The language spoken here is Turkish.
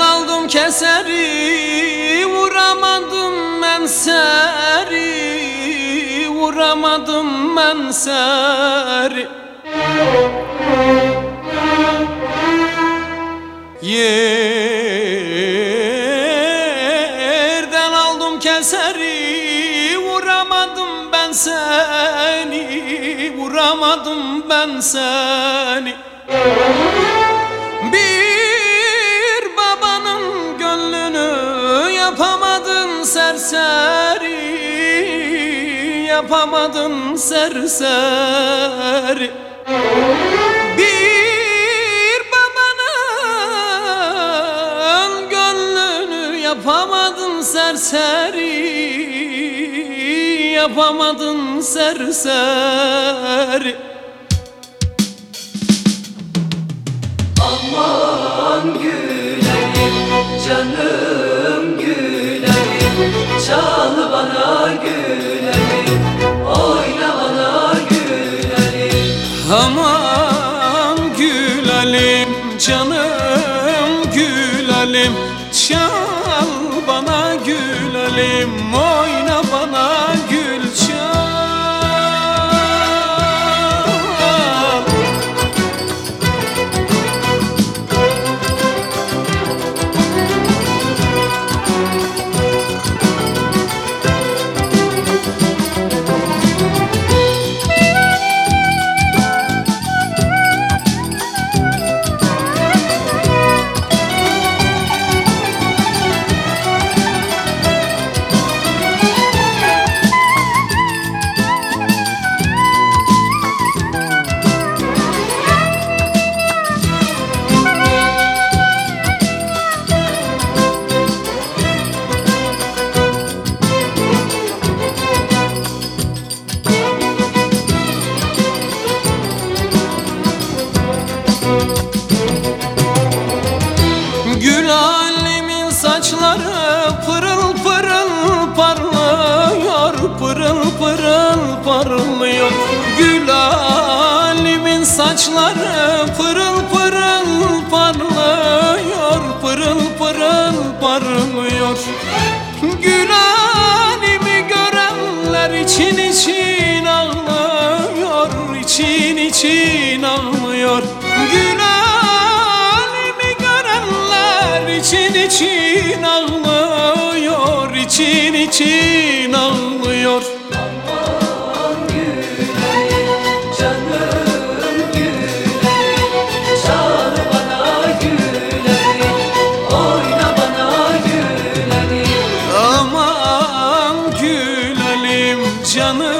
aldım keseri Vuramadım ben seri. Vuramadım ben seri. Yerden aldım keseri Vuramadım ben seni. Vuramadım ben seni Yapamadın serseri Bir babanın gönlünü yapamadın serseri Yapamadın serseri Aman gülerim, canım gülelim canım gülelim. Çal bana gülelim parlıyor Gül alemin saçları pırıl pırıl parlıyor Pırıl pırıl parlıyor. Gül alemi görenler için için ağlıyor için için ağlıyor. Gül alemi görenler için için ağlıyor için için ağlıyor canım